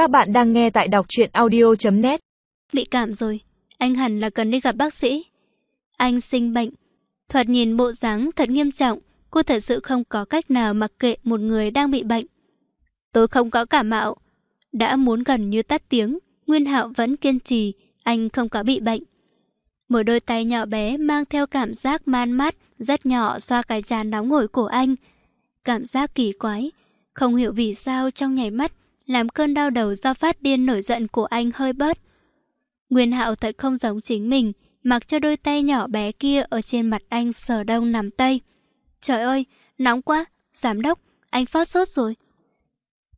Các bạn đang nghe tại đọc truyện audio.net Bị cảm rồi, anh hẳn là cần đi gặp bác sĩ. Anh sinh bệnh. Thoạt nhìn bộ dáng thật nghiêm trọng, cô thật sự không có cách nào mặc kệ một người đang bị bệnh. Tôi không có cảm mạo. Đã muốn gần như tắt tiếng, Nguyên Hạo vẫn kiên trì, anh không có bị bệnh. Một đôi tay nhỏ bé mang theo cảm giác man mát, rất nhỏ xoa cái trán nóng hổi của anh. Cảm giác kỳ quái, không hiểu vì sao trong nhảy mắt làm cơn đau đầu do phát điên nổi giận của anh hơi bớt. Nguyên Hạo thật không giống chính mình, mặc cho đôi tay nhỏ bé kia ở trên mặt anh sờ đông nằm tây. Trời ơi, nóng quá, giám đốc, anh phát sốt rồi.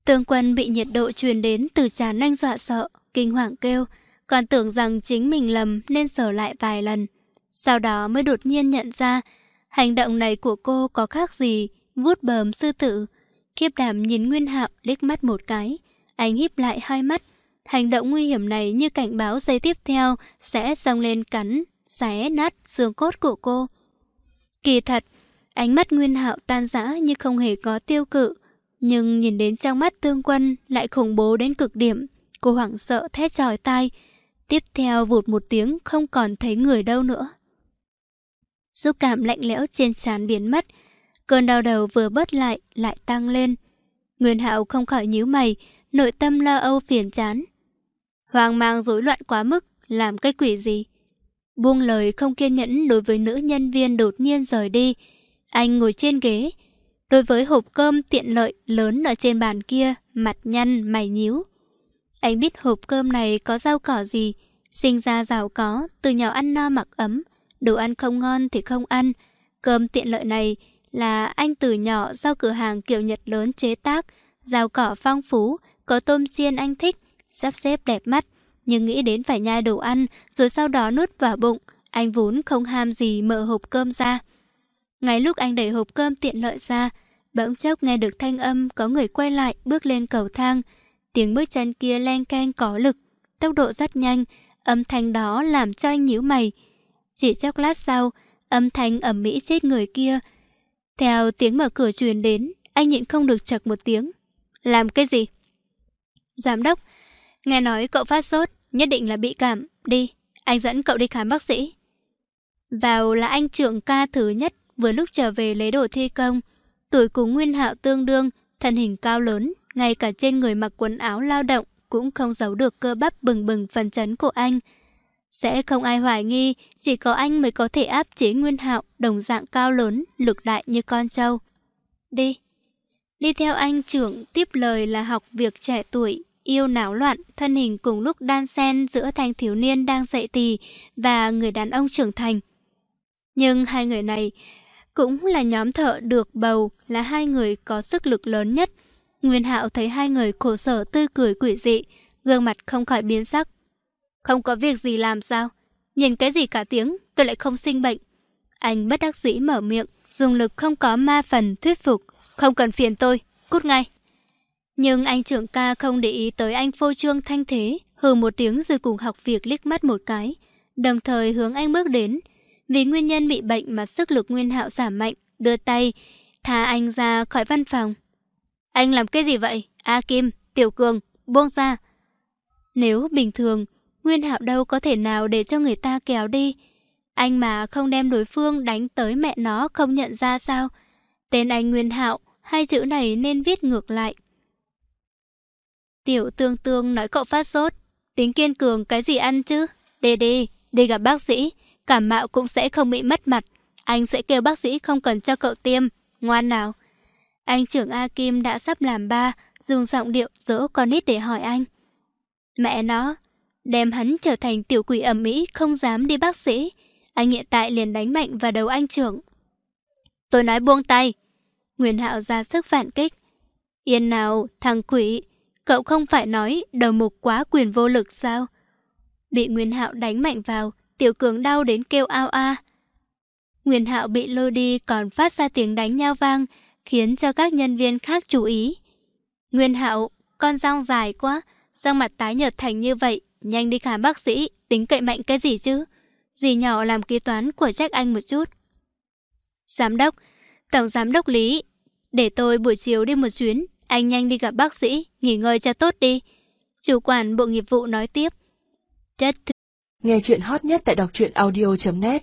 Tương quân bị nhiệt độ truyền đến từ trán anh dọa sợ, kinh hoàng kêu, còn tưởng rằng chính mình lầm nên sờ lại vài lần. Sau đó mới đột nhiên nhận ra, hành động này của cô có khác gì, vuốt bờm sư tử. Kiếp đảm nhìn Nguyên Hạo liếc mắt một cái, anh híp lại hai mắt. Hành động nguy hiểm này như cảnh báo giây tiếp theo sẽ xông lên cắn, xé nát xương cốt của cô. Kỳ thật, ánh mắt Nguyên Hạo tan rã như không hề có tiêu cự, nhưng nhìn đến trong mắt tương quân lại khủng bố đến cực điểm. Cô hoảng sợ thét chói tai. Tiếp theo vụt một tiếng không còn thấy người đâu nữa. Xúc cảm lạnh lẽo trên trán biến mất. Cơn đau đầu vừa bớt lại, lại tăng lên. Nguyên Hạo không khỏi nhíu mày, nội tâm lo âu phiền chán. Hoang mang rối loạn quá mức, làm cái quỷ gì? Buông lời không kiên nhẫn đối với nữ nhân viên đột nhiên rời đi. Anh ngồi trên ghế. Đối với hộp cơm tiện lợi lớn ở trên bàn kia, mặt nhăn, mày nhíu. Anh biết hộp cơm này có rau cỏ gì, sinh ra giàu có, từ nhỏ ăn no mặc ấm, đồ ăn không ngon thì không ăn. Cơm tiện lợi này là anh từ nhỏ sau cửa hàng kiểu Nhật lớn chế tác, rau cỏ phong phú, có tôm chiên anh thích, sắp xếp đẹp mắt. Nhưng nghĩ đến phải nhai đồ ăn, rồi sau đó nuốt vào bụng, anh vốn không ham gì mở hộp cơm ra. Ngay lúc anh đẩy hộp cơm tiện lợi ra, bỗng chốc nghe được thanh âm có người quay lại bước lên cầu thang. Tiếng bước chân kia len canh có lực, tốc độ rất nhanh, âm thanh đó làm cho anh nhíu mày. Chỉ chốc lát sau, âm thanh ẩm mỹ chết người kia. Theo tiếng mở cửa truyền đến, anh nhịn không được chật một tiếng. Làm cái gì? Giám đốc, nghe nói cậu phát sốt, nhất định là bị cảm. Đi, anh dẫn cậu đi khám bác sĩ. Vào là anh trưởng ca thứ nhất vừa lúc trở về lấy đồ thi công. Tuổi cùng Nguyên Hạo tương đương, thân hình cao lớn, ngay cả trên người mặc quần áo lao động cũng không giấu được cơ bắp bừng bừng phần chấn của anh. Sẽ không ai hoài nghi, chỉ có anh mới có thể áp chế Nguyên Hạo đồng dạng cao lớn, lực đại như con trâu. Đi. Đi theo anh trưởng tiếp lời là học việc trẻ tuổi, yêu náo loạn, thân hình cùng lúc đan xen giữa thanh thiếu niên đang dậy tỳ và người đàn ông trưởng thành. Nhưng hai người này cũng là nhóm thợ được bầu là hai người có sức lực lớn nhất. Nguyên Hạo thấy hai người khổ sở tươi cười quỷ dị, gương mặt không khỏi biến sắc. Không có việc gì làm sao? Nhìn cái gì cả tiếng, tôi lại không sinh bệnh. Anh bất đắc dĩ mở miệng, dùng lực không có ma phần thuyết phục. Không cần phiền tôi, cút ngay. Nhưng anh trưởng ca không để ý tới anh phô trương thanh thế, hừ một tiếng rồi cùng học việc liếc mắt một cái. Đồng thời hướng anh bước đến. Vì nguyên nhân bị bệnh mà sức lực nguyên hạo giảm mạnh, đưa tay, thả anh ra khỏi văn phòng. Anh làm cái gì vậy? A Kim, Tiểu Cường, buông ra. Nếu bình thường, Nguyên Hạo đâu có thể nào để cho người ta kéo đi. Anh mà không đem đối phương đánh tới mẹ nó không nhận ra sao? Tên anh Nguyên Hạo, hai chữ này nên viết ngược lại. Tiểu tương tương nói cậu phát sốt. Tính kiên cường cái gì ăn chứ? Đi đi, đi gặp bác sĩ. Cảm mạo cũng sẽ không bị mất mặt. Anh sẽ kêu bác sĩ không cần cho cậu tiêm. Ngoan nào. Anh trưởng A Kim đã sắp làm ba, dùng giọng điệu dỗ con nít để hỏi anh. Mẹ nó, đem hắn trở thành tiểu quỷ ẩm mỹ không dám đi bác sĩ. Anh hiện tại liền đánh mạnh vào đầu anh trưởng. Tôi nói buông tay. Nguyên Hạo ra sức phản kích. Yên nào, thằng quỷ, cậu không phải nói đầu mục quá quyền vô lực sao? Bị Nguyên Hạo đánh mạnh vào, Tiểu Cường đau đến kêu ao a. Nguyên Hạo bị lôi đi còn phát ra tiếng đánh nhau vang, khiến cho các nhân viên khác chú ý. Nguyên Hạo, con răng dài quá, răng mặt tái nhợt thành như vậy, nhanh đi khám bác sĩ, tính cậy mạnh cái gì chứ? Dì nhỏ làm kế toán của trách anh một chút. Giám đốc, tổng giám đốc Lý, để tôi buổi chiều đi một chuyến, anh nhanh đi gặp bác sĩ, nghỉ ngơi cho tốt đi. Chủ quản bộ nghiệp vụ nói tiếp. Chất Nghe chuyện hot nhất tại đọc truyện audio.net